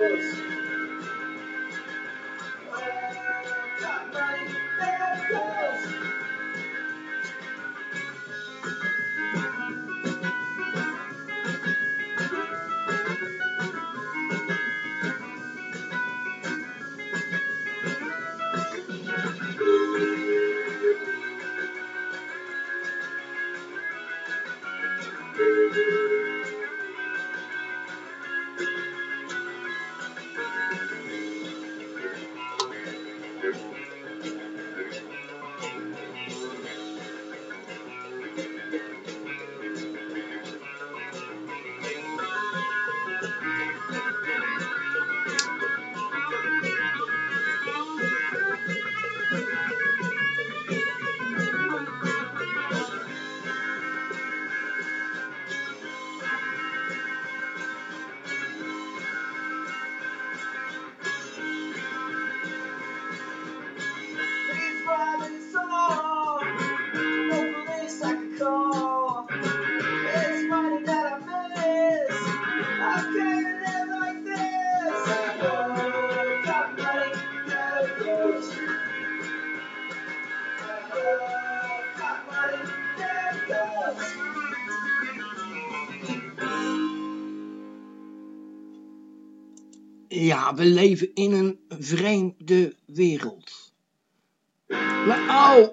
Notice. We leven in een vreemde wereld. Maar oh,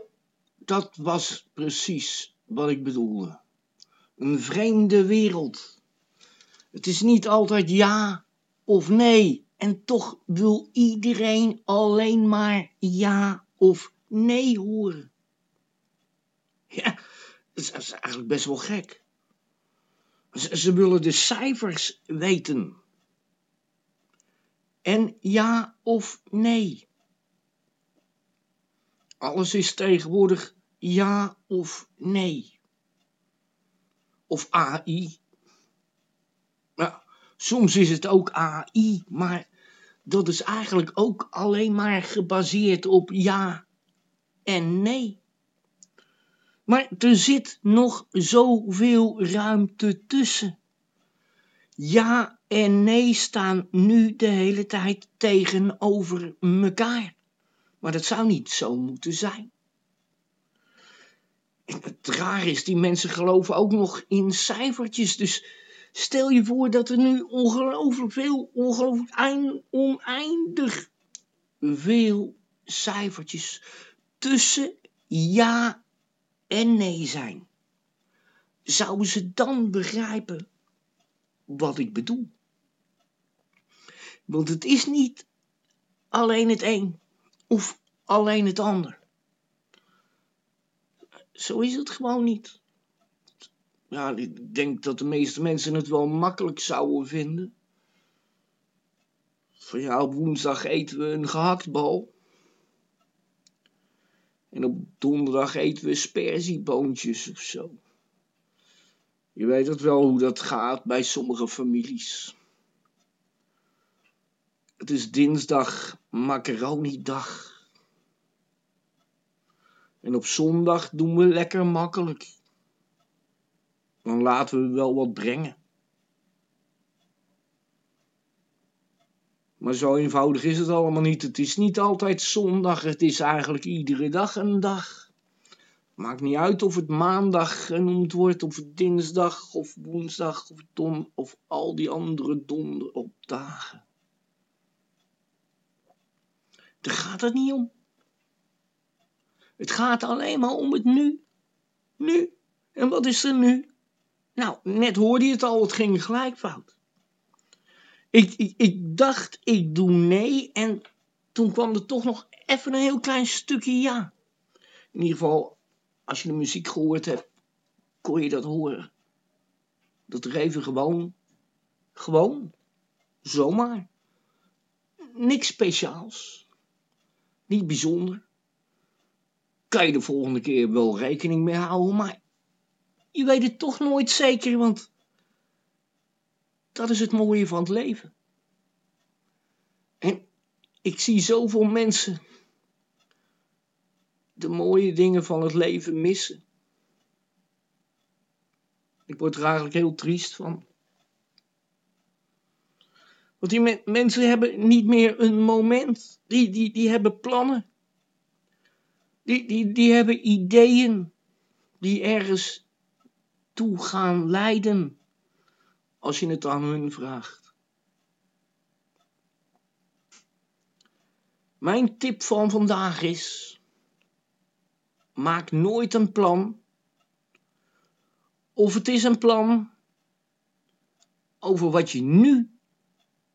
dat was precies wat ik bedoelde. Een vreemde wereld. Het is niet altijd ja of nee. En toch wil iedereen alleen maar ja of nee horen. Ja, dat is, eigenlijk best wel gek. Ze willen de cijfers weten. En ja of nee. Alles is tegenwoordig ja of nee. Of AI. Ja, soms is het ook AI, maar dat is eigenlijk ook alleen maar gebaseerd op ja en nee. Maar er zit nog zoveel ruimte tussen. Ja en nee staan nu de hele tijd tegenover elkaar. Maar dat zou niet zo moeten zijn. Het raar is, die mensen geloven ook nog in cijfertjes. Dus stel je voor dat er nu ongelooflijk veel, ongelooflijk ein- oneindig veel cijfertjes tussen ja en nee zijn. Zouden ze dan begrijpen wat ik bedoel? Want het is niet alleen het een of alleen het ander. Zo is het gewoon niet. Ja, ik denk dat de meeste mensen het wel makkelijk zouden vinden. Van ja, op woensdag eten we een gehaktbal. En op donderdag eten we sperzieboontjes of zo. Je weet het wel hoe dat gaat bij sommige families. Het is dinsdag macaroni-dag. En op zondag doen we lekker makkelijk. dan laten we wel wat brengen. Maar zo eenvoudig is het allemaal niet. Het is niet altijd zondag, het is eigenlijk iedere dag een dag. Maakt niet uit of het maandag genoemd wordt, of dinsdag, of woensdag, of don, of al die andere donder op dagen. Daar gaat het niet om. Het gaat alleen maar om het nu. Nu. En wat is er nu? Nou, net hoorde je het al, het ging gelijk fout. Ik, ik, ik dacht, ik doe nee. En toen kwam er toch nog even een heel klein stukje ja. In ieder geval, als je de muziek gehoord hebt, kon je dat horen. Dat er even gewoon, gewoon, zomaar. Niks speciaals. Niet bijzonder. Kan je de volgende keer wel rekening mee houden, maar je weet het toch nooit zeker, want dat is het mooie van het leven. En ik zie zoveel mensen de mooie dingen van het leven missen. Ik word er eigenlijk heel triest van. Want die me mensen hebben niet meer een moment. Die, die, die hebben plannen. Die, die, die hebben ideeën die ergens toe gaan leiden. Als je het aan hun vraagt. Mijn tip van vandaag is maak nooit een plan. Of het is een plan over wat je nu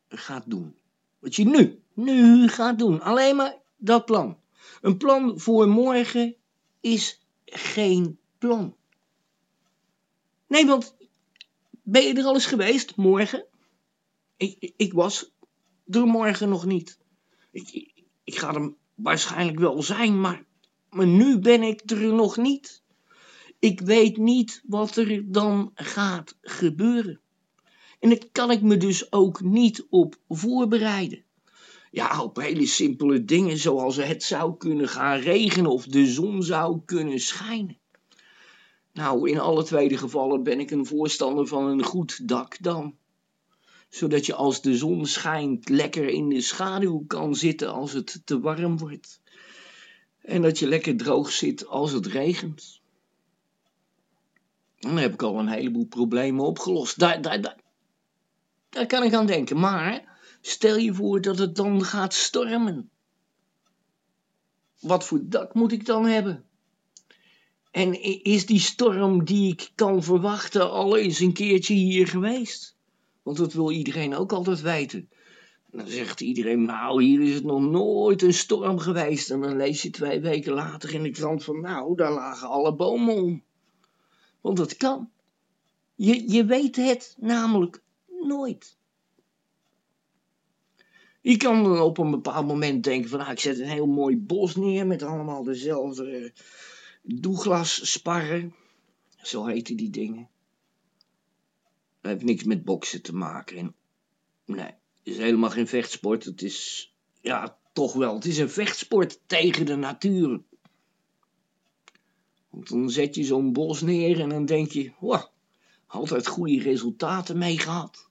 gaat doen. Wat je nu, nu gaat doen. Alleen maar dat plan. Een plan voor morgen is geen plan. Nee, want ben je er al eens geweest morgen? Ik, ik was er morgen nog niet. Ik, ik ga er waarschijnlijk wel zijn, maar maar nu ben ik er nog niet. Ik weet niet wat er dan gaat gebeuren. En daar kan ik me dus ook niet op voorbereiden. Ja, op hele simpele dingen zoals het zou kunnen gaan regenen of de zon zou kunnen schijnen. Nou, in alle tweede gevallen ben ik een voorstander van een goed dakdam. Zodat je als de zon schijnt lekker in de schaduw kan zitten als het te warm wordt. En dat je lekker droog zit als het regent. Dan heb ik al een heleboel problemen opgelost. Daar, daar, daar, kan ik aan denken. Maar stel je voor dat het dan gaat stormen. Wat voor dak moet ik dan hebben? En is die storm die ik kan verwachten al eens een keertje hier geweest? Want dat wil iedereen ook altijd weten. Dan zegt iedereen, nou, hier is het nog nooit een storm geweest. En dan lees je twee weken later in de krant van, nou, daar lagen alle bomen om. Want dat kan. Je, je weet het namelijk nooit. Je kan dan op een bepaald moment denken van, nou, ik zet een heel mooi bos neer met allemaal dezelfde Douglas sparren. Zo heten die dingen. Dat heeft niks met boksen te maken. nee is helemaal geen vechtsport. Het is, ja, toch wel. Het is een vechtsport tegen de natuur. Want dan zet je zo'n bos neer en dan denk je, wow, altijd goede resultaten mee gehad.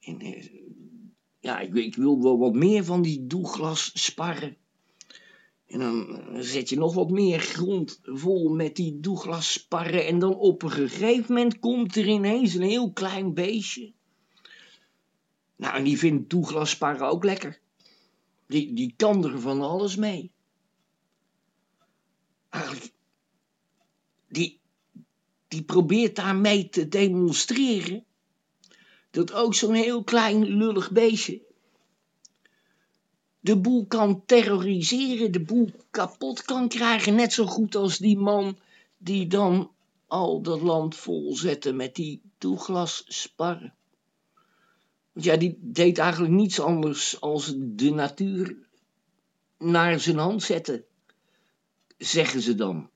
Eh, ja, ik, wil wel wat meer van die doeglas sparren. En dan zet je nog wat meer grond vol met die doeglas sparren. En dan op een gegeven moment komt er ineens een heel klein beestje. Nou, en die vindt toeglassparren ook lekker. Die, die kan er van alles mee. Eigenlijk, die, die probeert daarmee te demonstreren dat ook zo'n heel klein lullig beestje de boel kan terroriseren, de boel kapot kan krijgen, net zo goed als die man die dan al dat land vol zette met die toeglassparren. Want ja, die deed eigenlijk niets anders als de natuur naar zijn hand zetten, zeggen ze dan.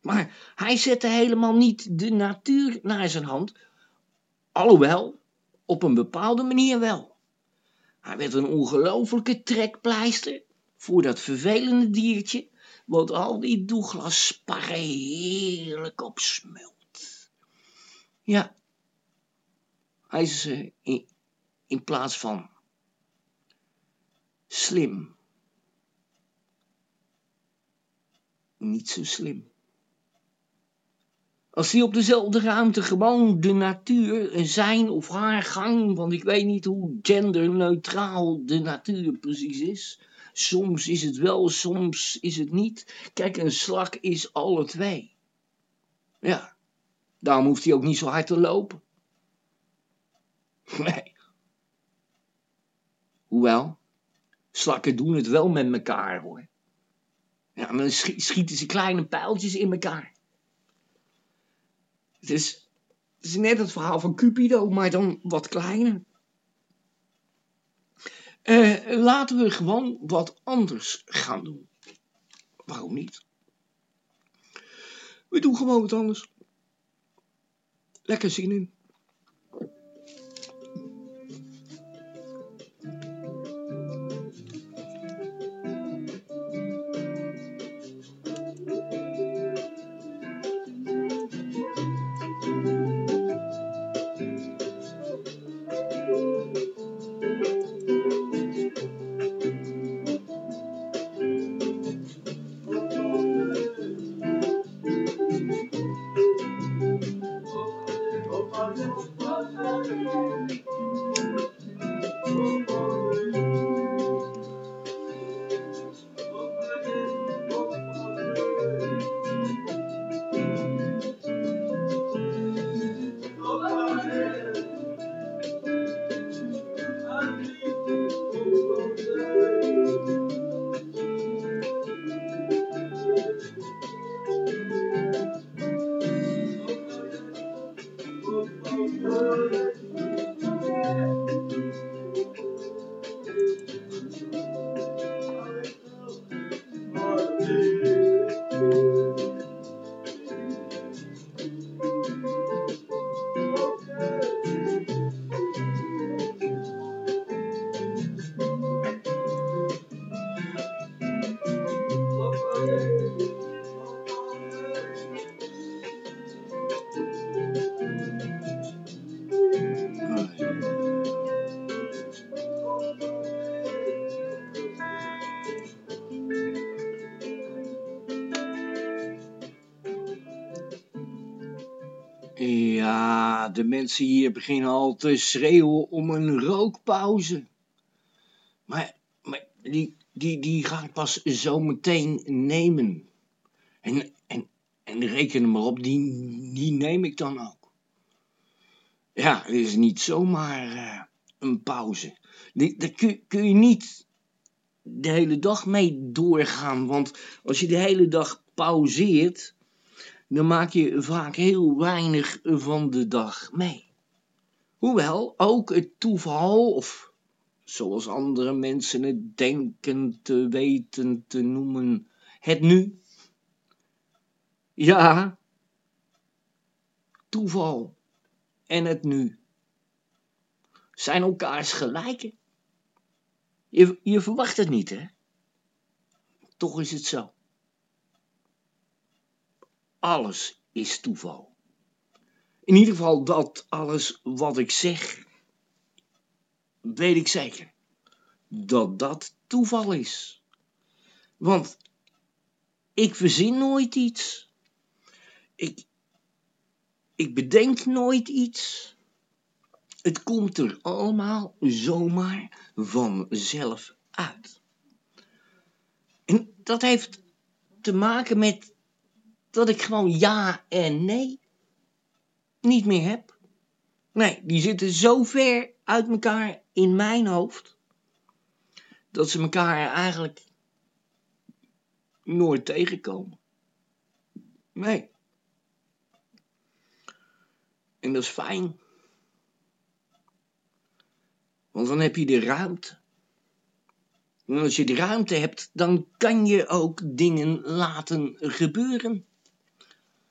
Maar hij zette helemaal niet de natuur naar zijn hand, alhoewel, op een bepaalde manier wel. Hij werd een ongelofelijke trekpleister voor dat vervelende diertje, wat al die Douglas sparren heerlijk opsmult. Ja, hij is uh, in plaats van slim niet zo slim. Als hij op dezelfde ruimte gewoon de natuur zijn of haar gang, want ik weet niet hoe genderneutraal de natuur precies is. Soms is het wel, soms is het niet. Kijk, een slak is alle twee. Ja, daarom hoeft hij ook niet zo hard te lopen. Nee. Hoewel, slakken doen het wel met elkaar hoor. Ja, dan schieten ze kleine pijltjes in elkaar. Het is, net het verhaal van Cupido, maar dan wat kleiner. Uh, laten we gewoon wat anders gaan doen. Waarom niet? We doen gewoon wat anders. Lekker zin in. De mensen hier beginnen al te schreeuwen om een rookpauze. Maar, maar die, die, die ga ik pas zo meteen nemen. En, en, en reken maar op, die, die neem ik dan ook. Ja, het is niet zomaar uh, een pauze. Daar kun, kun je niet de hele dag mee doorgaan. Want als je de hele dag pauzeert, dan maak je vaak heel weinig van de dag mee. Hoewel ook het toeval, of zoals andere mensen het denken te weten te noemen, het nu. Ja, toeval en het nu zijn elkaars gelijken. Je, je verwacht het niet, hè? Toch is het zo alles is toeval. In ieder geval dat alles wat ik zeg, weet ik zeker dat dat toeval is. Want ik verzin nooit iets. Ik, ik bedenk nooit iets. Het komt er allemaal zomaar vanzelf uit. En dat heeft te maken met dat ik gewoon ja en nee niet meer heb. Nee, die zitten zo ver uit elkaar in mijn hoofd dat ze elkaar eigenlijk nooit tegenkomen. Nee. En dat is fijn. Want dan heb je de ruimte. En als je de ruimte hebt, dan kan je ook dingen laten gebeuren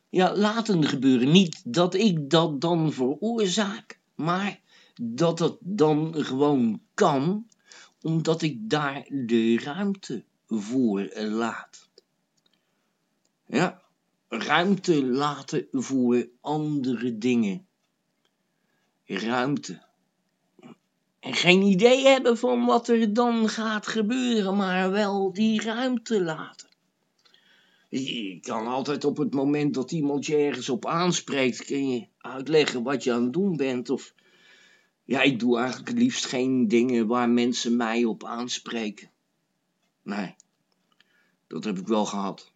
ja, laten gebeuren. Niet dat ik dat dan veroorzaak, maar dat het dan gewoon kan, omdat ik daar de ruimte voor laat. Ja, ruimte laten voor andere dingen ruimte. En geen idee hebben van wat er dan gaat gebeuren, maar wel die ruimte laten. Je kan altijd op het moment dat iemand je ergens op aanspreekt, kun je uitleggen wat je aan het doen bent. Of ja, ik doe eigenlijk liefst geen dingen waar mensen mij op aanspreken. Nee, dat heb ik wel gehad.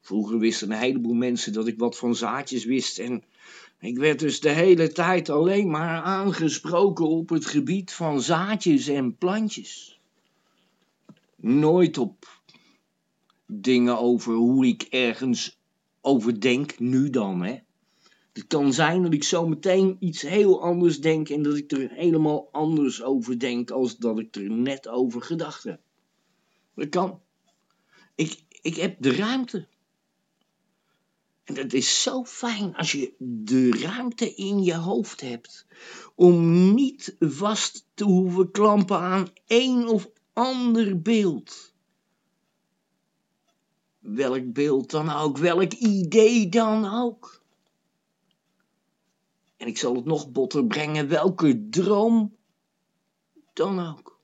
Vroeger wisten een heleboel mensen dat ik wat van zaadjes wist en ik werd dus de hele tijd alleen maar aangesproken op het gebied van zaadjes en plantjes. Nooit op dingen over hoe ik ergens over denk, nu dan, hè. Het kan zijn dat ik zo meteen iets heel anders denk en dat ik er helemaal anders over denk als dat ik er net over gedacht heb. Dat kan. Ik, ik heb de ruimte. En het is zo fijn als je de ruimte in je hoofd hebt om niet vast te hoeven klampen aan één of ander beeld. Welk beeld dan ook, welk idee dan ook. En ik zal het nog botter brengen, welke droom dan ook.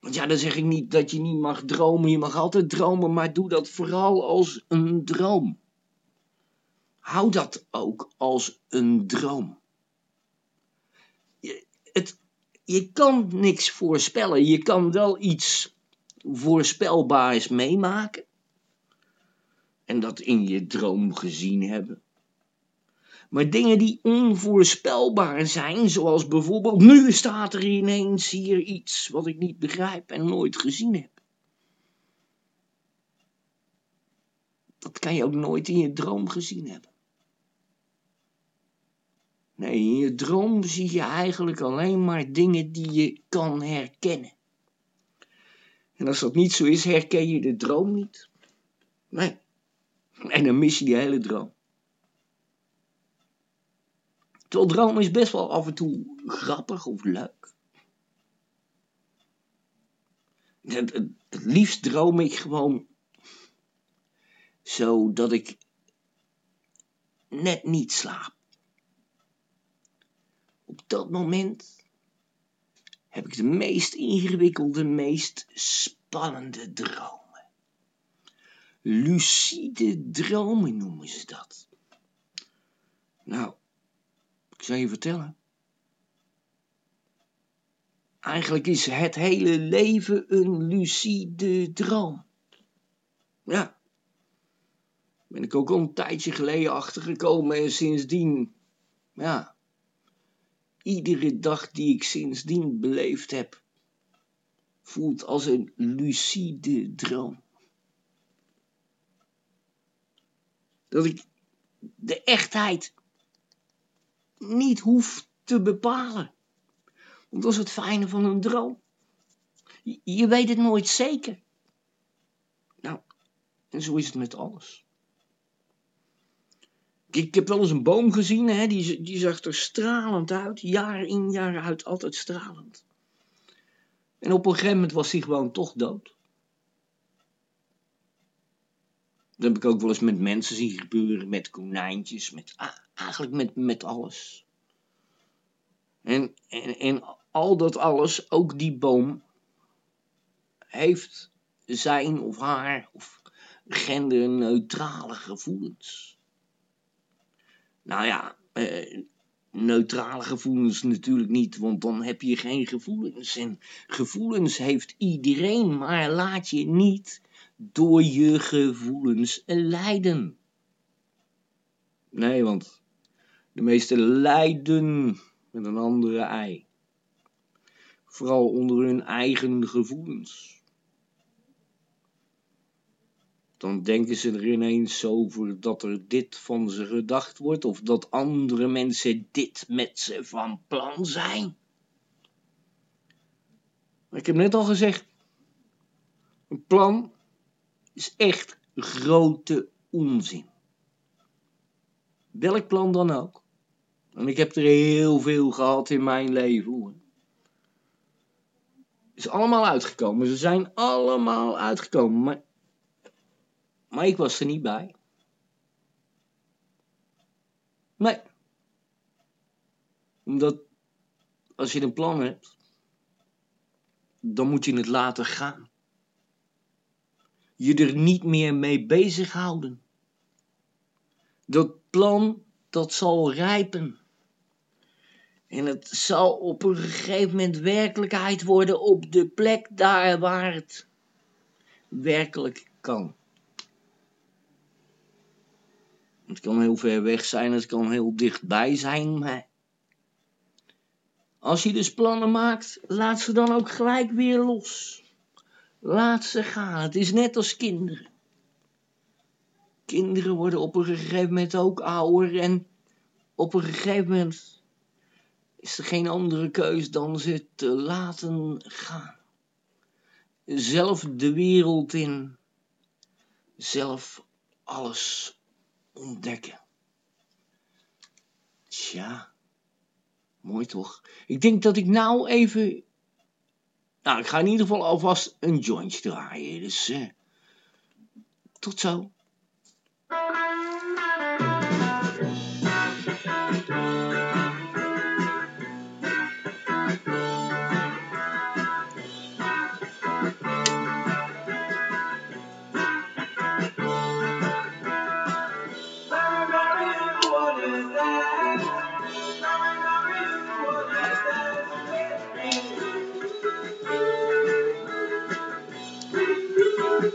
Want ja, dan zeg ik niet dat je niet mag dromen, je mag altijd dromen, maar doe dat vooral als een droom. Hou dat ook als een droom. Je, het, je kan niks voorspellen, je kan wel iets voorspelbaars meemaken en dat in je droom gezien hebben. Maar dingen die onvoorspelbaar zijn, zoals bijvoorbeeld nu staat er ineens hier iets wat ik niet begrijp en nooit gezien heb. Dat kan je ook nooit in je droom gezien hebben. Nee, in je droom zie je eigenlijk alleen maar dingen die je kan herkennen. En als dat niet zo is, herken je de droom niet. Nee. En dan mis je die hele droom. Terwijl dromen is best wel af en toe grappig of leuk. Het, het, liefst droom ik gewoon zo dat ik net niet slaap. Op dat moment heb ik de meest ingewikkelde, meest spannende dromen. Lucide dromen noemen ze dat. Nou, ik zal je vertellen. Eigenlijk is het hele leven een lucide droom. Ja. Ben ik ook al een tijdje geleden achtergekomen en sindsdien, ja, iedere dag die ik sindsdien beleefd heb, voelt als een lucide droom. Dat ik de echtheid niet hoef te bepalen. Want dat is het fijne van een droom. Je, weet het nooit zeker. Nou, en zo is het met alles. Ik heb wel eens een boom gezien, hè, die, die zag er stralend uit, jaar in jaar uit, altijd stralend. En op een gegeven moment was hij gewoon toch dood. Dat heb ik ook wel eens met mensen zien gebeuren, met konijntjes, met, eigenlijk met, met alles. En, en, en al dat alles, ook die boom, heeft zijn of haar of genderneutrale gevoelens. Nou ja, eh, neutrale gevoelens natuurlijk niet, want dan heb je geen gevoelens. En gevoelens heeft iedereen, maar laat je niet door je gevoelens leiden. Nee, want de meeste lijden met een andere ei. Vooral onder hun eigen gevoelens. Dan denken ze er ineens over dat er dit van ze gedacht wordt, of dat andere mensen dit met ze van plan zijn. ik heb net al gezegd, een plan is echt grote onzin. Welk plan dan ook. En ik heb er heel veel gehad in mijn leven. Is allemaal uitgekomen. Ze zijn allemaal uitgekomen. Maar, maar ik was er niet bij. Nee, Omdat als je een plan hebt, dan moet je het laten gaan. Je er niet meer mee bezighouden. Dat plan, dat zal rijpen. En het zal op een gegeven moment werkelijkheid worden op de plek daar waar het werkelijk kan. Het kan heel ver weg zijn, het kan heel dichtbij zijn, maar als je dus plannen maakt, laat ze dan ook gelijk weer los. Laat ze gaan. Het is net als kinderen. Kinderen worden op een gegeven moment ook ouder en op een gegeven moment is er geen andere keus dan ze te laten gaan. Zelf de wereld in, zelf alles ontdekken. Tja, mooi toch? Ik denk dat ik nou even. Nou, ik ga in ieder geval alvast een jointje draaien. Dus uh, tot zo.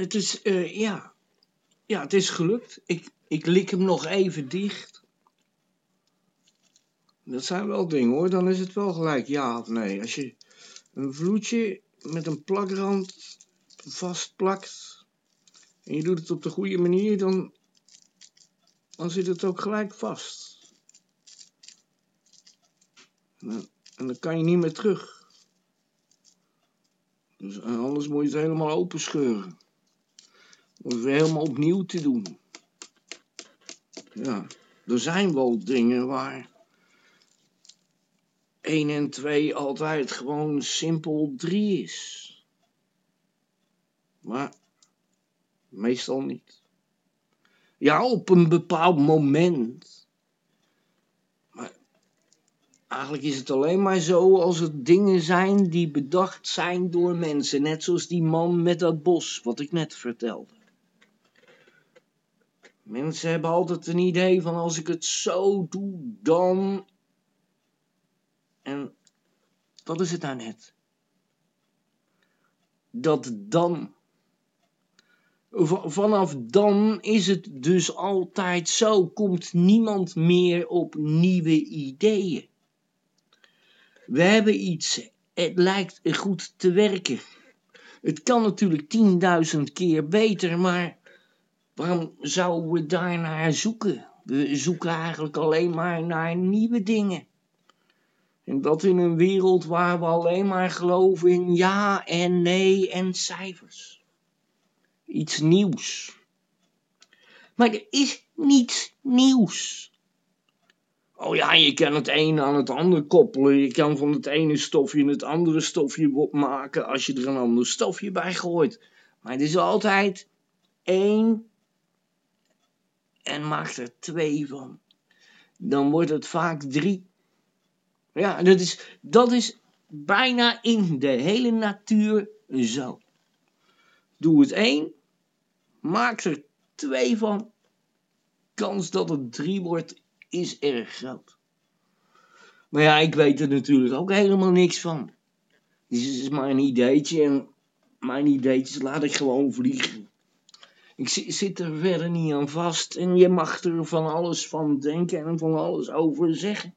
het is, uh, ja. Ja, het is gelukt. Ik, ik lik hem nog even dicht. Dat zijn wel dingen hoor, dan is het wel gelijk ja of nee. Als je een vloedje met een plakrand vastplakt en je doet het op de goede manier, dan, dan zit het ook gelijk vast. En dan kan je niet meer terug. Dus anders moet je het helemaal openscheuren. Om het helemaal opnieuw te doen. Ja, er zijn wel dingen waar 1 en 2 altijd gewoon simpel 3 is. Maar meestal niet. Ja, op een bepaald moment. Maar eigenlijk is het alleen maar zo als het dingen zijn die bedacht zijn door mensen. Net zoals die man met dat bos, wat ik net vertelde. Mensen hebben altijd een idee van als ik het zo doe, dan. En wat is het nou net? Dat dan. Vanaf dan is het dus altijd zo, komt niemand meer op nieuwe ideeën. We hebben iets, het lijkt goed te werken. Het kan natuurlijk tienduizend keer beter, maar Waarom zouden we daar naar zoeken? We zoeken eigenlijk alleen maar naar nieuwe dingen. En dat in een wereld waar we alleen maar geloven in ja en nee en cijfers. Iets nieuws. Maar er is niets nieuws. Oh ja, je kan het een aan het ander koppelen. Je kan van het ene stofje het andere stofje maken als je er een ander stofje bij gooit. Maar het is altijd één en maakt er twee van. Dan wordt het vaak drie. Ja, dat is, dat is bijna in de hele natuur zo. Doe het één, maak er twee van. Kans dat het drie wordt is erg groot. Maar ja, ik weet er natuurlijk ook helemaal niks van. Dit is maar een ideetje en mijn ideetjes laat ik gewoon vliegen. Ik zit er verder niet aan vast en je mag er van alles van denken en van alles over zeggen.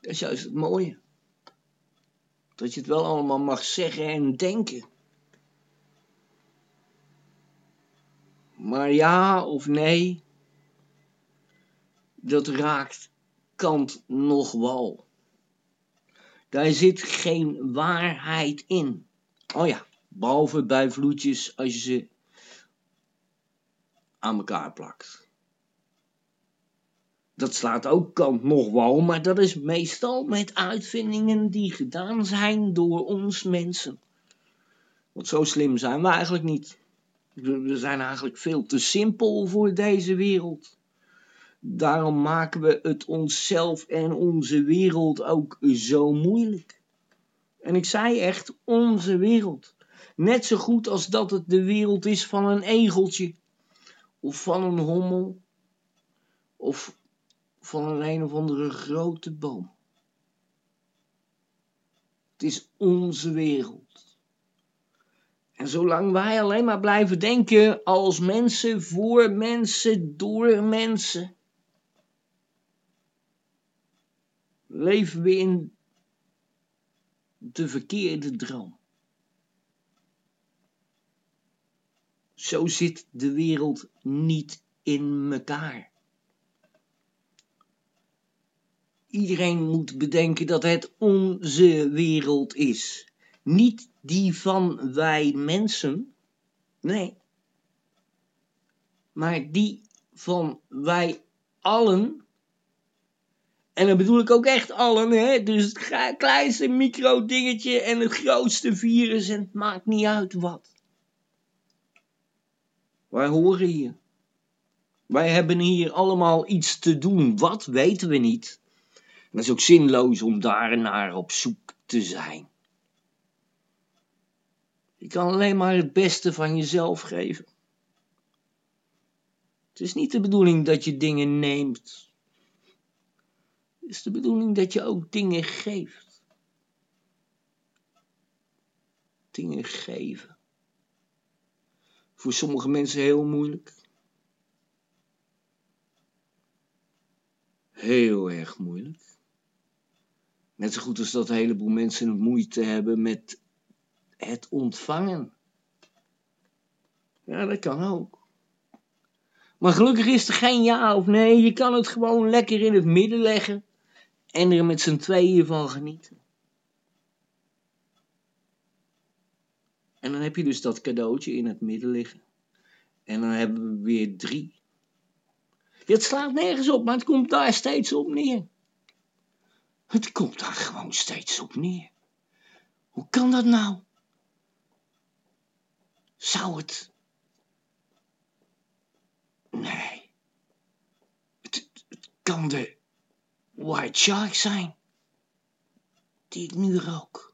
Dat is juist het mooie. Dat je het wel allemaal mag zeggen en denken. Maar ja of nee, dat raakt kant nog wal. Daar zit geen waarheid in. Oh ja, behalve bij vloedjes als je ze aan elkaar plakt. Dat slaat ook kant nog wel, maar dat is meestal met uitvindingen die gedaan zijn door ons mensen. Want zo slim zijn we eigenlijk niet. We zijn eigenlijk veel te simpel voor deze wereld. Daarom maken we het onszelf en onze wereld ook zo moeilijk. En ik zei echt onze wereld. Net zo goed als dat het de wereld is van een egeltje of van een hommel of van een een of andere grote boom. Het is onze wereld. En zolang wij alleen maar blijven denken als mensen, voor mensen, door mensen, leven we in de verkeerde droom. Zo zit de wereld niet in elkaar. Iedereen moet bedenken dat het onze wereld is. Niet die van wij mensen. Nee. Maar die van wij allen. En dan bedoel ik ook echt allen, hè? Dus het kleinste micro dingetje en het grootste virus en het maakt niet uit wat. Wij horen hier. Wij hebben hier allemaal iets te doen. Wat weten we niet. En dat is ook zinloos om daar naar op zoek te zijn. Je kan alleen maar het beste van jezelf geven. Het is niet de bedoeling dat je dingen neemt. Het is de bedoeling dat je ook dingen geeft. Dingen geven voor sommige mensen heel moeilijk. Heel erg moeilijk. Net zo goed als dat een heleboel mensen het moeite hebben met het ontvangen. Ja, dat kan ook. Maar gelukkig is er geen ja of nee. Je kan het gewoon lekker in het midden leggen en er met z'n tweeën van genieten. En dan heb je dus dat cadeautje in het midden liggen. En dan hebben we weer drie. Het slaat nergens op, maar het komt daar steeds op neer. Het komt daar gewoon steeds op neer. Hoe kan dat nou? Zou het. Nee. Het, het kan de White Shark zijn. Die ik nu rook.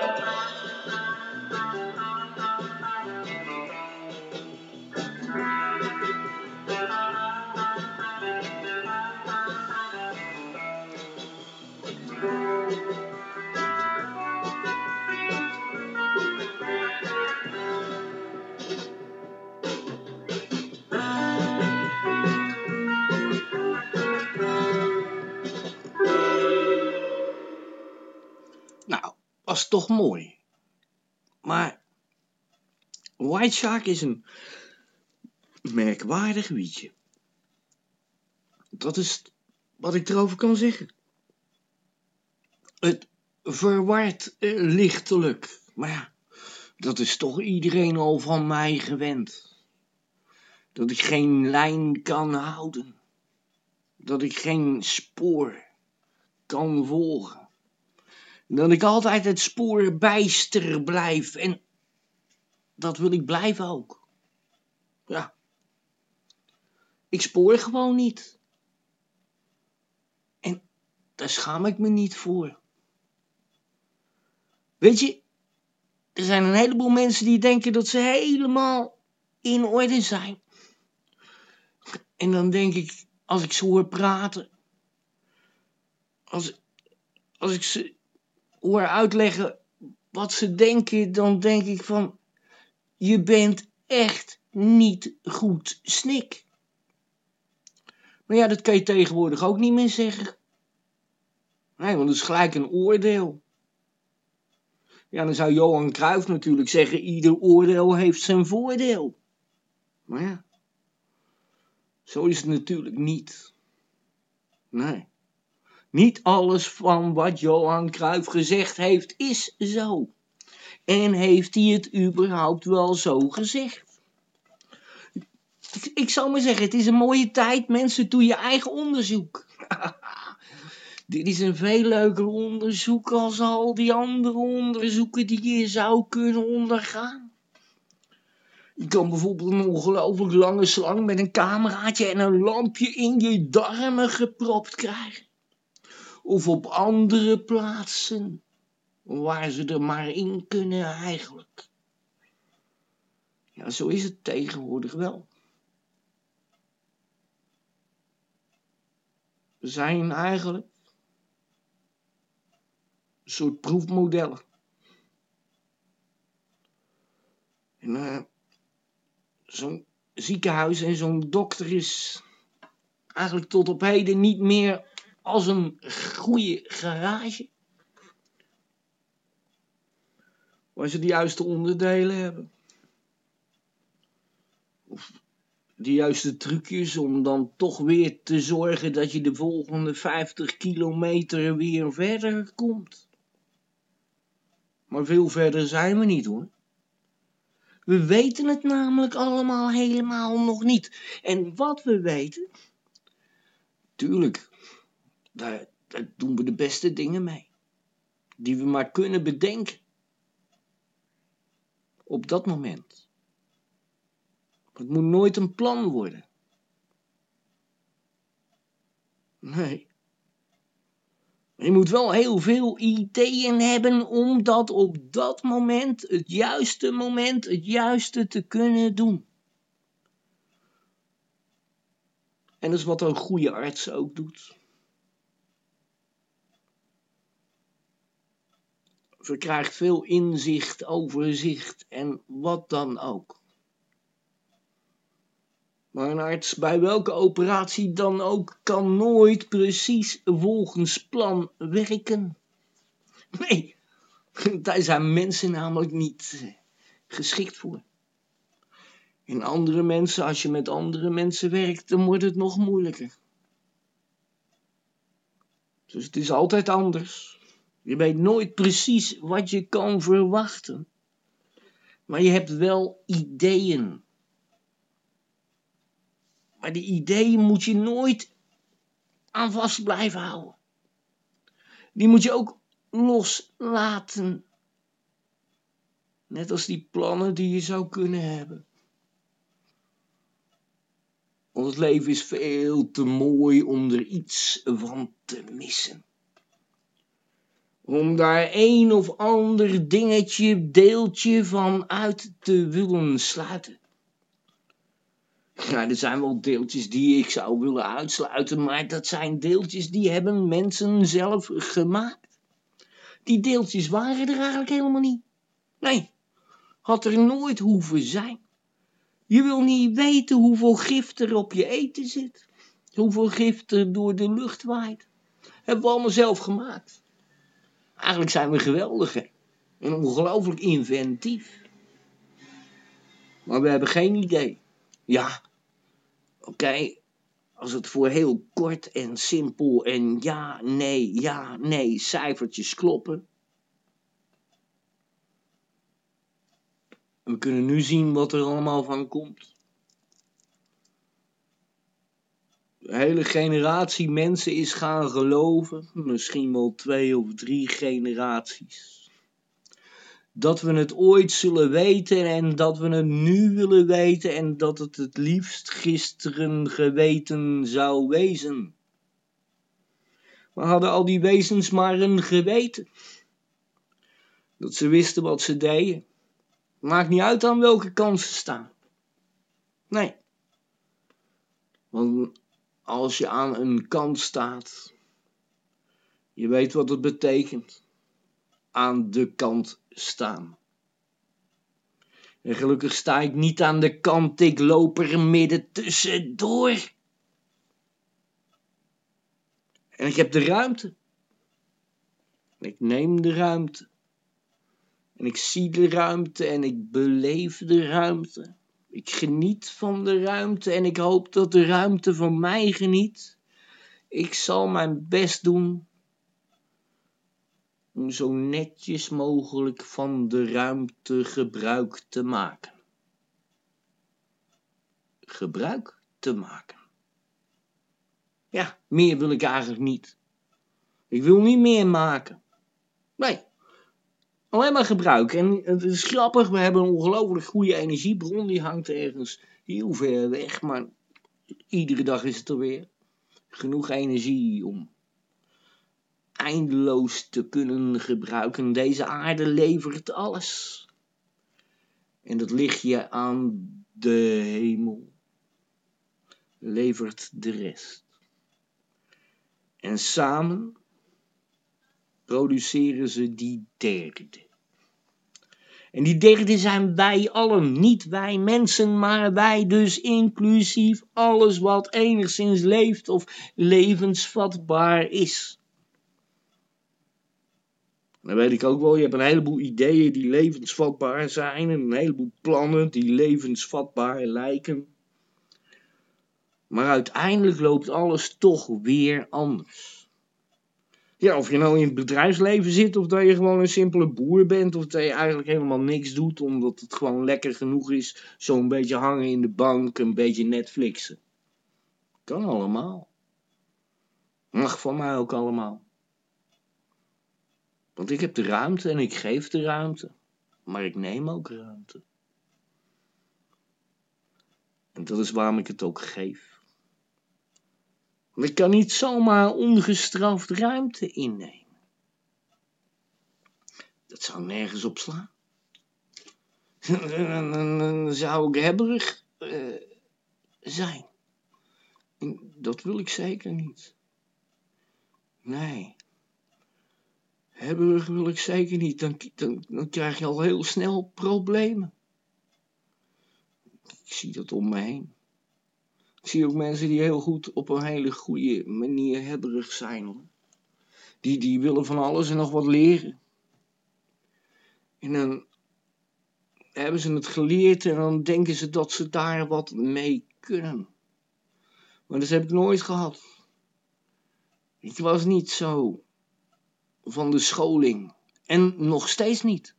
toch mooi. Maar White Shark is een merkwaardig wietje. Dat is wat ik erover kan zeggen. Het verward eh, lichtelijk. Maar ja, dat is toch iedereen al van mij gewend. Dat ik geen lijn kan houden. Dat ik geen spoor kan volgen. Dat ik altijd het spoor bijster blijf. En dat wil ik blijven ook. Ja. Ik spoor gewoon niet. En daar schaam ik me niet voor. Weet je, er zijn een heleboel mensen die denken dat ze helemaal in orde zijn. En dan denk ik, als ik ze hoor praten, als, als ik ze hoor uitleggen wat ze denken, dan denk ik van, je bent echt niet goed snik. Maar ja, dat kan je tegenwoordig ook niet meer zeggen. Nee, want dat is gelijk een oordeel. Ja, dan zou Johan Cruijff natuurlijk zeggen, ieder oordeel heeft zijn voordeel. Maar ja, zo is het natuurlijk niet. Nee. Niet alles van wat Johan Cruijff gezegd heeft is zo. En heeft hij het überhaupt wel zo gezegd? Ik, zou maar zeggen, het is een mooie tijd. Mensen, doe je eigen onderzoek. Dit is een veel leuker onderzoek als al die andere onderzoeken die je zou kunnen ondergaan. Je kan bijvoorbeeld een ongelooflijk lange slang met een cameraatje en een lampje in je darmen gepropt krijgen. Of op andere plaatsen waar ze er maar in kunnen eigenlijk. Ja, zo is het tegenwoordig wel. We zijn eigenlijk een soort proefmodellen. En eh, zo'n ziekenhuis en zo'n dokter is eigenlijk tot op heden niet meer als een goede garage. Waar ze de juiste onderdelen hebben. Of de juiste trucjes om dan toch weer te zorgen dat je de volgende 50 kilometer weer verder komt. Maar veel verder zijn we niet hoor. We weten het namelijk allemaal helemaal nog niet. En wat we weten, tuurlijk, daar, doen we de beste dingen mee. Die we maar kunnen bedenken. Op dat moment. Het moet nooit een plan worden. Nee. Je moet wel heel veel ideeën hebben om dat op dat moment, het juiste moment, het juiste te kunnen doen. En dat is wat een goede arts ook doet. Verkrijgt veel inzicht, overzicht en wat dan ook. Maar een arts bij welke operatie dan ook kan nooit precies volgens plan werken. Nee, daar zijn mensen namelijk niet geschikt voor. En andere mensen, als je met andere mensen werkt, dan wordt het nog moeilijker. Dus het is altijd anders. Je weet nooit precies wat je kan verwachten. Maar je hebt wel ideeën. Maar die ideeën moet je nooit aan vast blijven houden. Die moet je ook loslaten. Net als die plannen die je zou kunnen hebben. Het leven is veel te mooi om er iets van te missen. Om daar een of ander dingetje, deeltje van uit te willen sluiten. Ja, er zijn wel deeltjes die ik zou willen uitsluiten, maar dat zijn deeltjes die hebben mensen zelf gemaakt. Die deeltjes waren er eigenlijk helemaal niet. Nee, had er nooit hoeven zijn. Je wil niet weten hoeveel gif er op je eten zit. Hoeveel gif er door de lucht waait. Hebben we allemaal zelf gemaakt. Eigenlijk zijn we geweldig en ongelooflijk inventief. Maar we hebben geen idee. Ja, oké, als het voor heel kort en simpel en ja, nee, ja, nee, cijfertjes kloppen. En we kunnen nu zien wat er allemaal van komt. De hele generatie mensen is gaan geloven, misschien wel twee of drie generaties dat we het ooit zullen weten en dat we het nu willen weten en dat het het liefst gisteren geweten zou wezen. Maar hadden al die wezens maar een geweten. Dat ze wisten wat ze deden. Maakt niet uit aan welke kant ze staan. Nee. Want als je aan een kant staat, je weet wat het betekent. Aan de kant staan. En gelukkig sta ik niet aan de kant, ik loop er midden tussendoor. En ik heb de ruimte. Ik neem de ruimte. En ik zie de ruimte en ik beleef de ruimte. Ik geniet van de ruimte en ik hoop dat de ruimte van mij geniet. Ik zal mijn best doen om zo netjes mogelijk van de ruimte gebruik te maken. Gebruik te maken. Ja, meer wil ik eigenlijk niet. Ik wil niet meer maken. Nee, alleen maar gebruiken. En het is grappig, we hebben een ongelooflijk goede energiebron, die hangt ergens heel ver weg, maar iedere dag is het er weer. Genoeg energie om eindeloos te kunnen gebruiken. Deze aarde levert alles. En dat lichtje aan de hemel levert de rest. En samen produceren ze die derde. En die derde zijn wij allen, niet wij mensen, maar wij dus inclusief alles wat enigszins leeft of levensvatbaar is. Dan weet ik ook wel, je hebt een heleboel ideeën die levensvatbaar zijn en een heleboel plannen die levensvatbaar lijken. Maar uiteindelijk loopt alles toch weer anders. Ja, of je nou in het bedrijfsleven zit, of dat je gewoon een simpele boer bent, of dat je eigenlijk helemaal niks doet, omdat het gewoon lekker genoeg is, zo'n beetje hangen in de bank, een beetje Netflixen. Kan allemaal. Mag van mij ook allemaal. Want ik heb de ruimte en ik geef de ruimte, maar ik neem ook ruimte. En dat is waarom ik het ook geef. Ik kan niet zomaar ongestraft ruimte innemen. Dat zou nergens op slaan. Dan zou ik hebberig uh, zijn. En dat wil ik zeker niet. Nee. Hebberig wil ik zeker niet. Dan, dan, dan krijg je al heel snel problemen. Ik zie dat om me heen. Zie ook mensen die heel goed op een hele goede manier hebberig zijn. Die, die willen van alles en nog wat leren. En dan hebben ze het geleerd en dan denken ze dat ze daar wat mee kunnen. Maar dat heb ik nooit gehad. Ik was niet zo van de scholing. En nog steeds niet.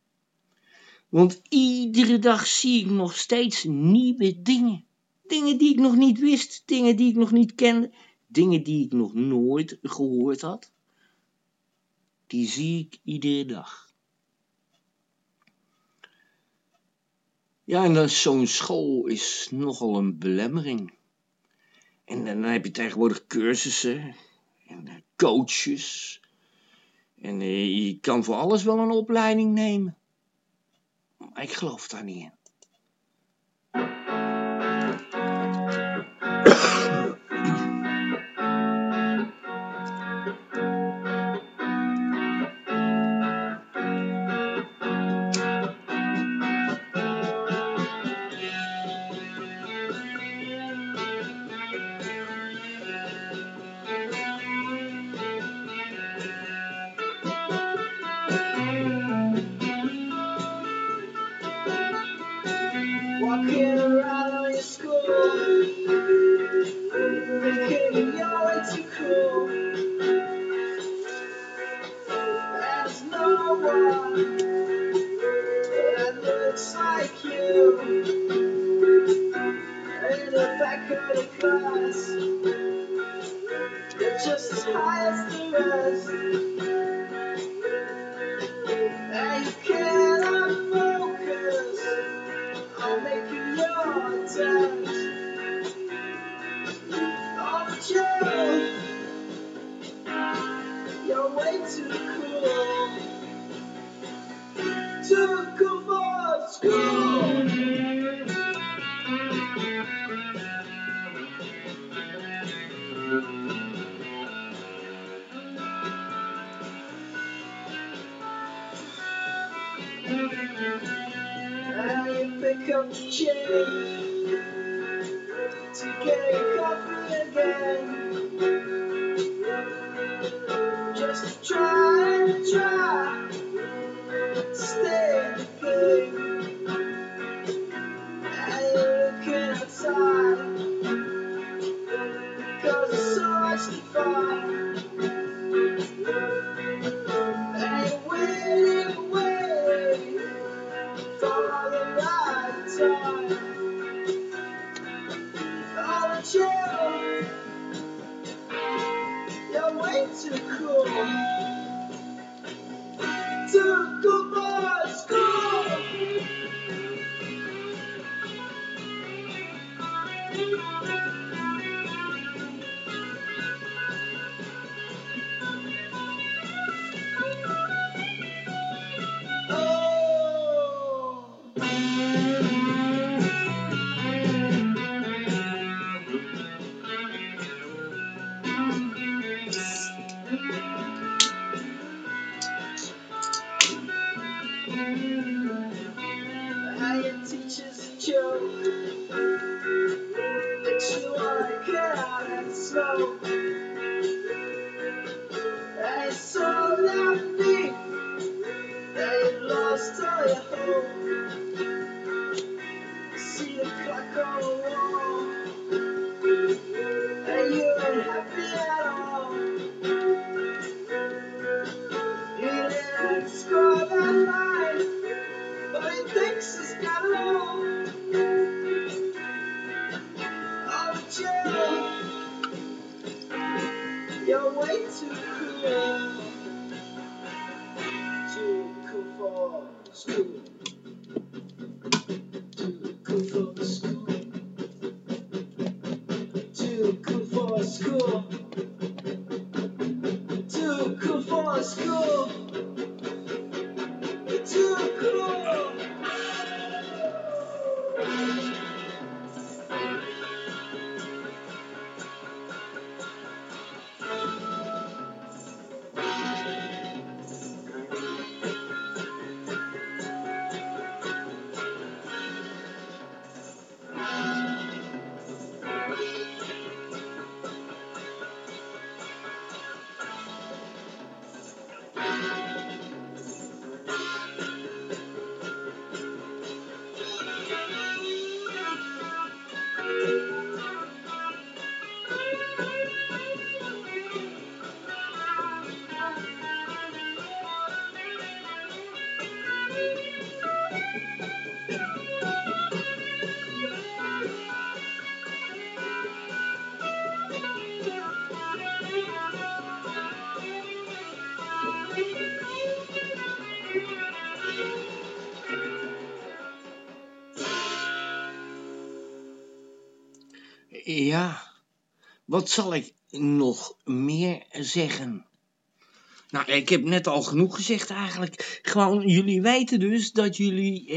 Want iedere dag zie ik nog steeds nieuwe dingen. Dingen die ik nog niet wist, dingen die ik nog niet kende, dingen die ik nog nooit gehoord had. Die zie ik iedere dag. Ja, en dan zo'n school is nogal een belemmering. En dan heb je tegenwoordig cursussen en eh, coaches. En eh, je kan voor alles wel een opleiding nemen. Maar ik geloof daar niet in. You're way too cool. Too cool for school. You pick up the change to get go on. Ja, wat zal ik nog meer zeggen? Nou, ik heb net al genoeg gezegd eigenlijk. Gewoon, jullie weten dus dat jullie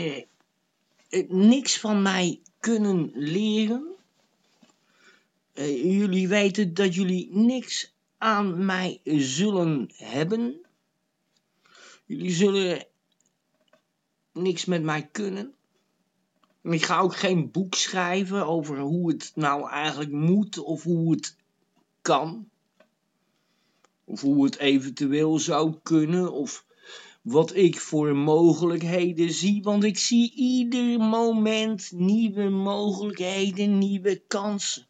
eh, niks van mij kunnen leren. Eh, jullie weten dat jullie niks aan mij zullen hebben. Jullie zullen niks met mij kunnen. Ik ga ook geen boek schrijven over hoe het nou eigenlijk moet of hoe het kan. Of hoe het eventueel zou kunnen of wat ik voor mogelijkheden zie. Want ik zie ieder moment nieuwe mogelijkheden, nieuwe kansen.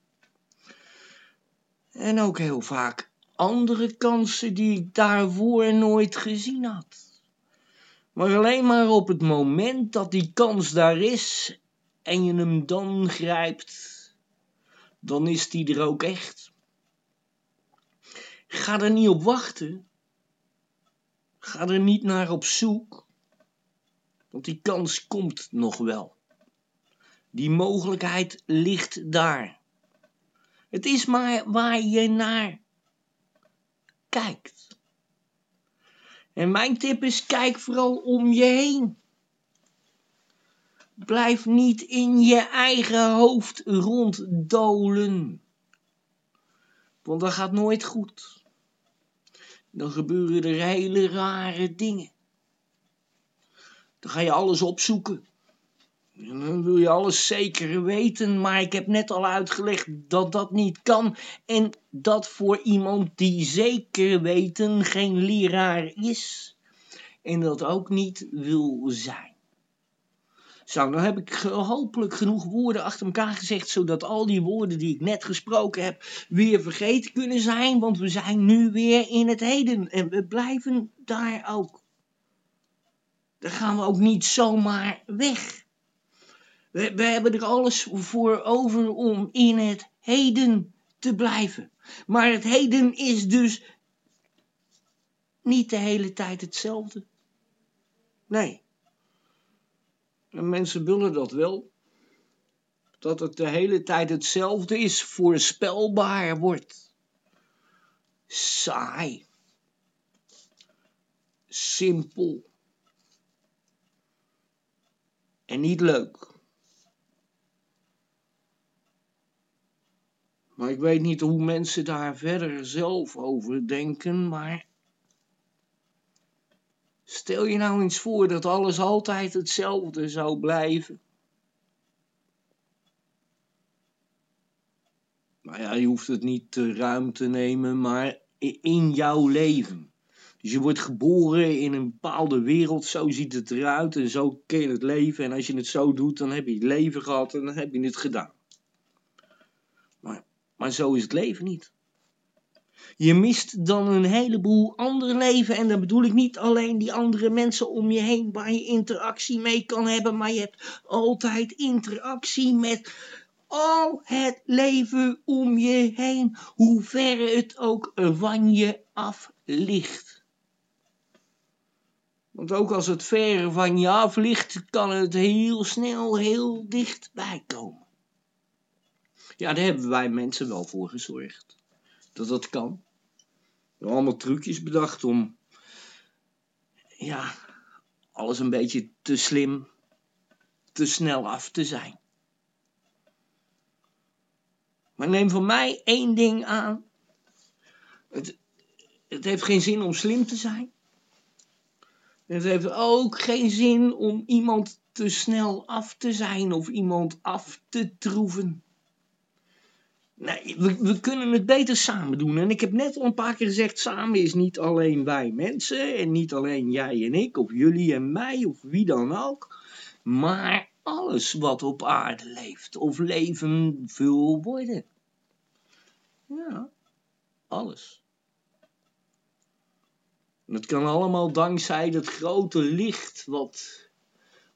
En ook heel vaak andere kansen die ik daarvoor nooit gezien had. Maar alleen maar op het moment dat die kans daar is en je hem dan grijpt, dan is die er ook echt. Ga er niet op wachten. Ga er niet naar op zoek. Want die kans komt nog wel. Die mogelijkheid ligt daar. Het is maar waar je naar kijkt. En mijn tip is: kijk vooral om je heen. Blijf niet in je eigen hoofd ronddolen. Want dat gaat nooit goed. Dan gebeuren er hele rare dingen. Dan ga je alles opzoeken. En dan wil je alles zeker weten, maar ik heb net al uitgelegd dat dat niet kan. En dat voor iemand die zeker weten geen leraar is. En dat ook niet wil zijn. Zo, dan heb ik hopelijk genoeg woorden achter elkaar gezegd, zodat al die woorden die ik net gesproken heb weer vergeten kunnen zijn, want we zijn nu weer in het heden en we blijven daar ook. Daar gaan we ook niet zomaar weg. We, we hebben er alles voor over om in het heden te blijven. Maar het heden is dus niet de hele tijd hetzelfde. Nee. En mensen willen dat wel. Dat het de hele tijd hetzelfde is, voorspelbaar wordt. Saai. Simpel. En niet leuk. Maar ik weet niet hoe mensen daar verder zelf over denken, maar Stel je nou eens voor dat alles altijd hetzelfde zou blijven. Nou ja, je hoeft het niet te ruim te nemen, maar in jouw leven. Dus je wordt geboren in een bepaalde wereld, zo ziet het eruit en zo ken je het leven. En als je het zo doet, dan heb je het leven gehad en dan heb je het gedaan. Maar, maar zo is het leven niet. Je mist dan een heleboel andere leven. En dan bedoel ik niet alleen die andere mensen om je heen waar je interactie mee kan hebben. Maar je hebt altijd interactie met al het leven om je heen. Hoe ver het ook van je af ligt. Want ook als het ver van je af ligt, kan het heel snel heel dichtbij komen. Ja, daar hebben wij mensen wel voor gezorgd. Dat dat kan. Allemaal trucjes bedacht om, ja, alles een beetje te slim, te snel af te zijn. Maar neem van mij één ding aan. Het, het heeft geen zin om slim te zijn. Het heeft ook geen zin om iemand te snel af te zijn of iemand af te troeven. Nee, we, we, kunnen het beter samen doen. En ik heb net al een paar keer gezegd, samen is niet alleen wij mensen en niet alleen jij en ik of jullie en mij of wie dan ook. Maar alles wat op aarde leeft of leven wil worden. Ja, alles. Dat kan allemaal dankzij dat grote licht wat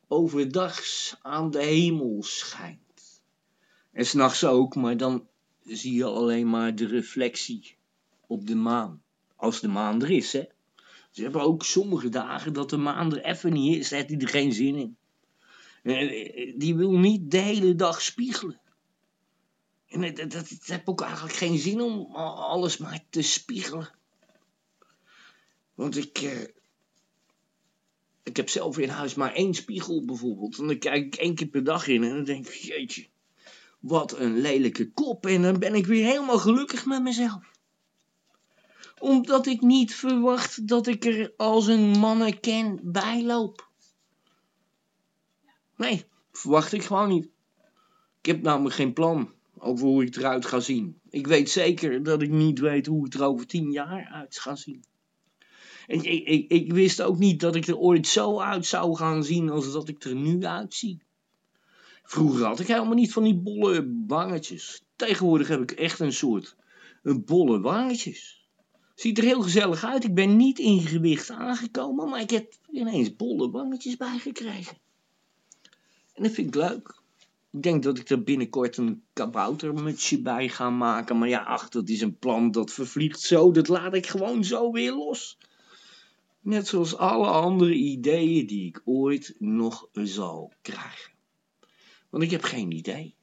overdags aan de hemel schijnt. En s'nachts ook, maar dan zie je alleen maar de reflectie op de maan. Als de maan er is, hè. Ze hebben ook sommige dagen dat de maan er even niet is, heeft hij er geen zin in. Eh, die wil niet de hele dag spiegelen. En dat, dat, dat ook eigenlijk geen zin om alles maar te spiegelen. Want ik, eh, ik heb zelf in huis maar één spiegel bijvoorbeeld. En dan kijk ik één keer per dag in en dan denk ik, jeetje, wat een lelijke kop. En dan ben ik weer helemaal gelukkig met mezelf. Omdat ik niet verwacht dat ik er als een manneken bijloop. Nee, verwacht ik gewoon niet. Ik heb namelijk geen plan over hoe ik eruit ga zien. Ik weet zeker dat ik niet weet hoe het er over tien jaar uit gaat zien. En ik, ik, ik wist ook niet dat ik er ooit zo uit zou gaan zien als dat ik er nu uitzie. Vroeger had ik helemaal niet van die bolle wangetjes. Tegenwoordig heb ik echt een soort een bolle wangetjes. Ziet er heel gezellig uit. Ik ben niet in gewicht aangekomen, maar ik heb ineens bolle wangetjes bijgekregen. En dat vind ik leuk. Ik denk dat ik er binnenkort een kaboutermutsje bij ga maken. Maar ja, ach, dat is een plan dat vervliegt zo. Dat laat ik gewoon zo weer los. Net zoals alle andere ideeën die ik ooit nog zal krijgen. Want ik heb geen idee.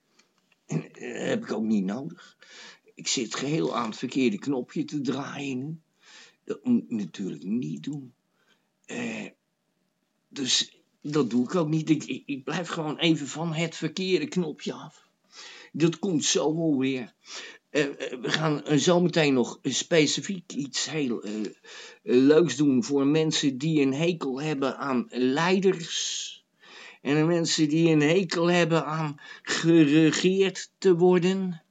En dat eh, heb ik ook niet nodig. Ik zit geheel aan het verkeerde knopje te draaien. Dat moet ik natuurlijk niet doen. Eh, dus dat doe ik ook niet. Ik, ik, blijf gewoon even van het verkeerde knopje af. Dat komt zo wel weer. Uh, we gaan zo meteen nog specifiek iets heel leuks doen voor mensen die een hekel hebben aan leiders. En mensen die een hekel hebben aan geregeerd te worden.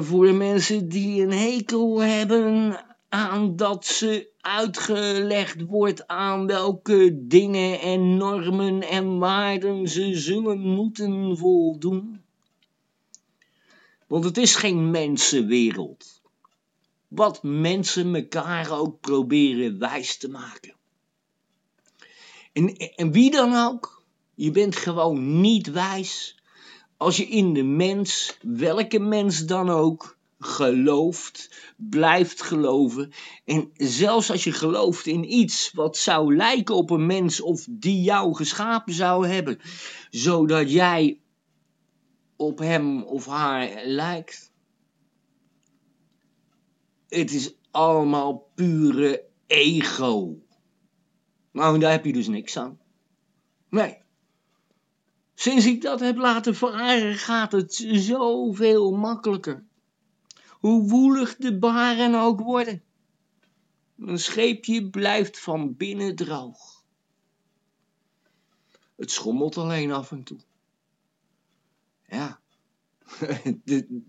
voor de mensen die een hekel hebben aan dat ze uitgelegd wordt aan welke dingen en normen en waarden ze zullen moeten voldoen. Want het is geen mensenwereld. Wat mensen elkaar ook proberen wijs te maken. En, en wie dan ook, je bent gewoon niet wijs als je in de mens, welke mens dan ook, gelooft, blijft geloven. En zelfs als je gelooft in iets wat zou lijken op een mens of die jou geschapen zou hebben, zodat jij op hem of haar lijkt. Het is allemaal pure ego. Nou, daar heb je dus niks aan. Nee. Sinds ik dat heb laten varen, gaat het zoveel makkelijker. Hoe woelig de baren ook worden. Een scheepje blijft van binnen droog. Het schommelt alleen af en toe. Ja,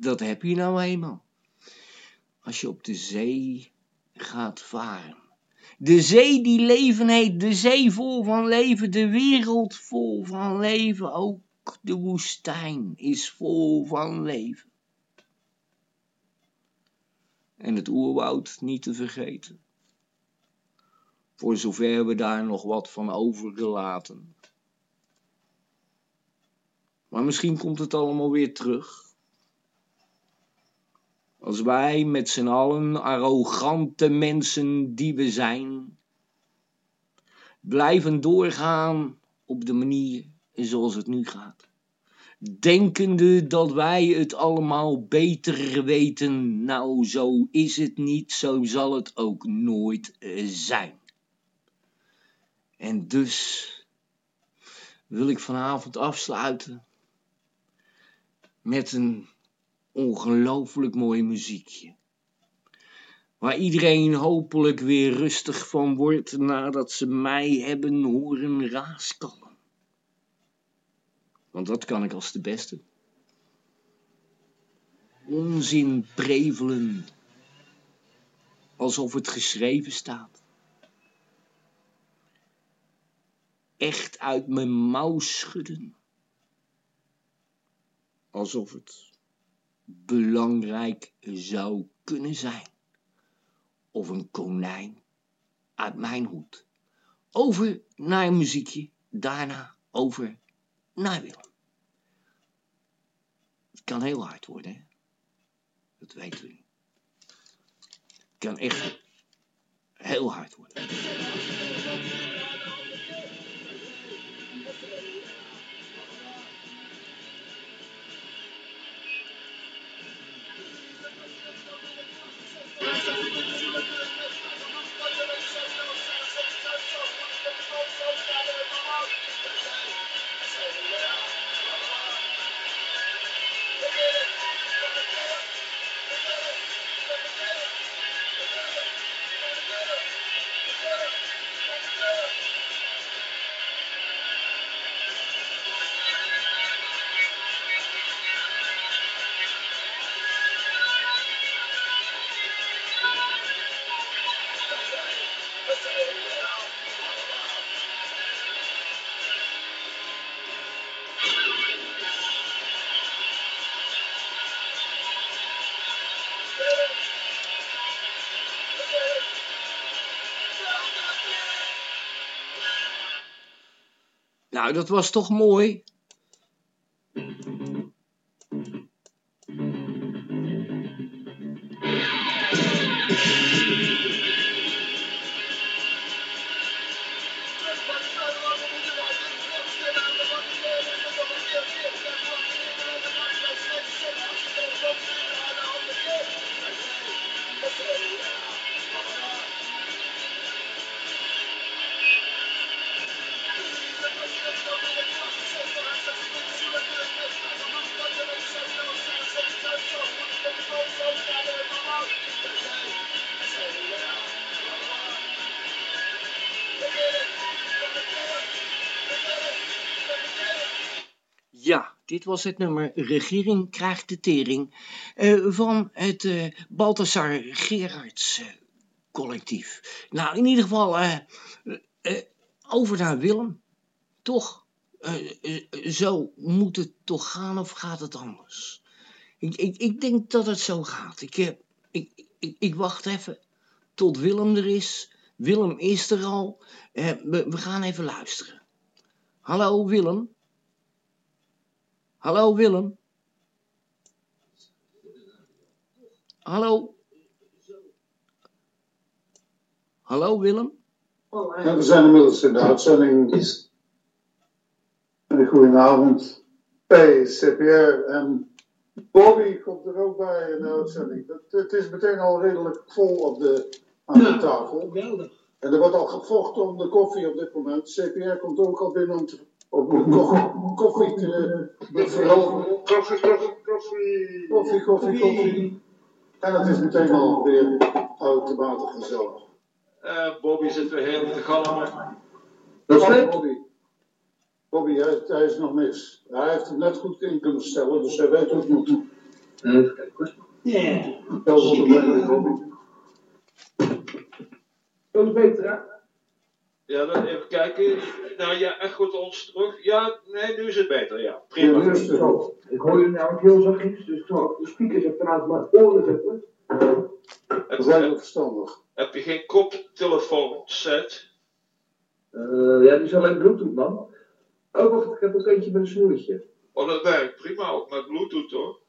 dat heb je nou eenmaal. Als je op de zee gaat varen. De zee die leven heet, de zee vol van leven, de wereld vol van leven, ook de woestijn is vol van leven. En het oerwoud niet te vergeten. Voor zover we daar nog wat van overgelaten. Maar misschien komt het allemaal weer terug. Als wij met z'n allen arrogante mensen die we zijn, blijven doorgaan op de manier zoals het nu gaat. Denkende dat wij het allemaal beter weten. Nou, zo is het niet, zo zal het ook nooit eh, zijn. En dus wil ik vanavond afsluiten met een ongelooflijk mooi muziekje. Waar iedereen hopelijk weer rustig van wordt nadat ze mij hebben horen raaskallen. Want dat kan ik als de beste. Onzin prevelen. Alsof het geschreven staat. Echt uit mijn mouw schudden. Alsof het belangrijk zou kunnen zijn. Of een konijn uit mijn hoed. Over naar muziekje, daarna over naar Willem. Het kan heel hard worden, hè? Dat weten we. Het kan echt heel hard worden. Dat was toch mooi. Dit was het nummer Regering krijgt de tering eh, van het eh Balthasar Gerards eh, collectief. Nou, in ieder geval over naar Willem. Toch? Zo moet het toch gaan of gaat het anders? Ik, ik, ik denk dat het zo gaat. Ik, ik, ik, wacht even tot Willem er is. Willem is er al. We, we gaan even luisteren. Hallo Willem. Hallo Willem. Hallo. Hallo Willem. Ja, we zijn inmiddels in de uitzending. En goedenavond. Hey, CPR en Bobby komt er ook bij in de uitzending. Het, het is meteen al redelijk vol op de, aan de tafel. Geweldig. En er wordt al gevochten om de koffie op dit moment. CPR komt ook al binnen om, te, koffie, koffie te veroveren. Koffie, koffie, koffie. Koffie, koffie, koffie. En het is meteen al weer uitermate gezellig. Eh, Bobby zit weer heel te galmen. Dat is Bobby. Bobby, hij, hij is nog mis. Hij heeft het net goed in kunnen stellen, dus hij weet hoe het moet. Ja. Stel wat er bij Bobby. Dat is beter, hè? Ja, dan even kijken. Nou ja, echt goed ons terug. Ja, nee, nu is het beter, ja. Ja, Prima. nu is het goed. Zo. Ik hoor je nou ook heel zachtjes, dus zal de speakers even naast mijn oren zetten. Dat me heb, verstandig. heb je geen koptelefoon set? Eh, ja, die is alleen Bluetooth, man. Oh, wacht, ik heb ook eentje met een snoertje. Oh, dat werkt prima ook met Bluetooth hoor.